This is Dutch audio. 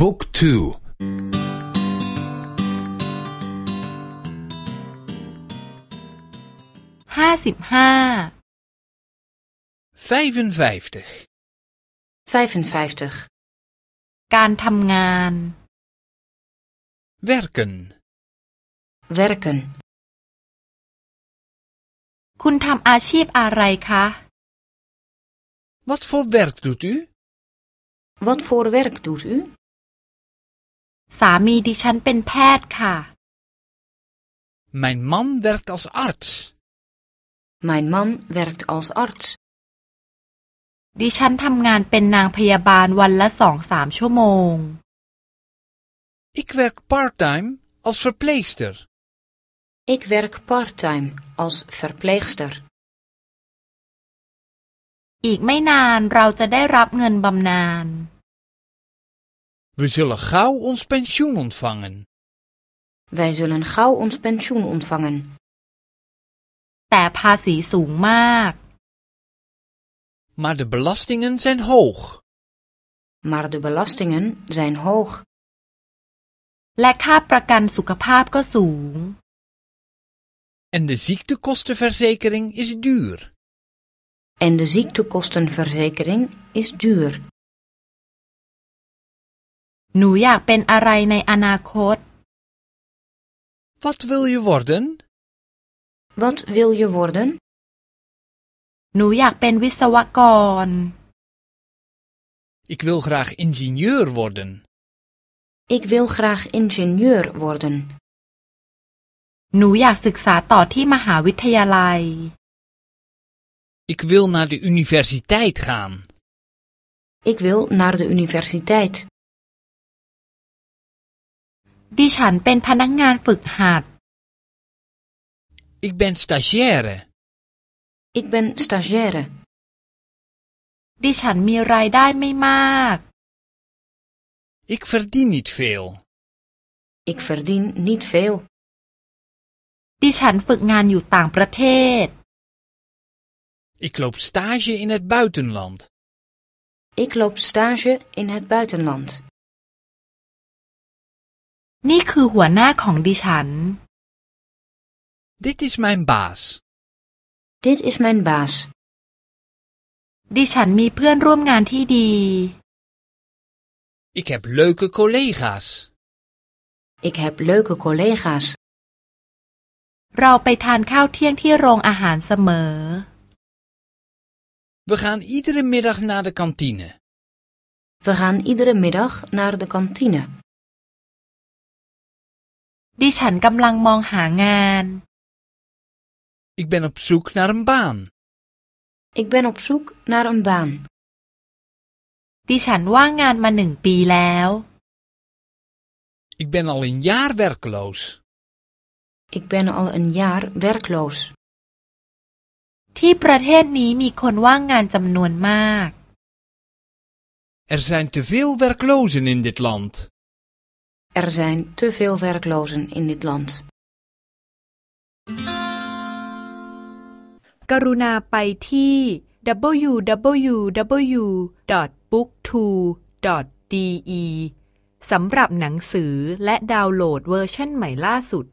บุ๊กทูห้าสิบห้า 55. การทำงาน werken Werken. คุณทำอาชีพอะไรคะ wat voor werk doet u Wat voor werk doet u? สามีดิฉันเป็นแพทย์ค่ะ mijn man werkt als arts Mijn man werkt als arts. ดิฉันทำงานเป็นนางพยาบาลวันละสองสามชั่วโมง ik werk parttime als verpleegster Ik werk parttime als verpleegster. อีกไม่นานเราจะได้รับเงินบำนาญ we zullen gauw ons pensioen ontvangen Wij zullen gauw ons pensioen ontvangen. แต่ภาษีสูงมาก maar de belastingen zijn hoog Maar de belastingen zijn hoog. และค่าประกันสุขภาพก็สูง en de ziektekostenverzekering is duur En de ziektekostenverzekering is duur. หนูอยากเป็นอะไรในอนาคต wat wil je worden Wat wil je worden? หนูอยากเป็นวิศวกร ik wil graag ingenieur worden Ik wil graag ingenieur worden. หนูอยากศึกษาต่อที่มหาวิทยาลัย ik wil naar de universiteit gaan Ik wil naar de universiteit. ดิฉันเป็นพนักงานฝึกหัด ik ben stagiaire Ik ben stagiaire. ดิฉันมีรายได้ไม่มาก ik verdien niet veel Ik verdien niet veel. ดิฉันฝึกงานอยู่ต่างประเทศ ik loop stage in het buitenland Ik loop stage in het buitenland. นี่คือหัวหน้าของดิฉัน dit is mijn baas Dit is mijn baas. ดิฉันมีเพื่อนร่วมงานที่ดี ik heb leuke collega's Ik heb leuke collega's. เราไปทานข้าวเที่ยงที่โรงอาหารเสมอ we gaan iedere middag naar de kantine We gaan iedere middag naar de kantine. ดิฉันกำลังมองหางาน ik ben op zoek naar een baan Ik ben op zoek naar een baan. ดิฉันว่างงานมาหนึ่งปีแล้ว ik ben al een jaar werkloos Ik ben al een jaar werkloos. ที่ประเทศนี้มีคนว่างงานจำนวนมาก er zijn te veel werklozen in dit land Er zijn te veel werklozen in dit land. กรุณาไปที่ www.booktwo.de สำหรับหนังสือและดาวน์โหลดเวอร์ชันใหม่ล่าสุด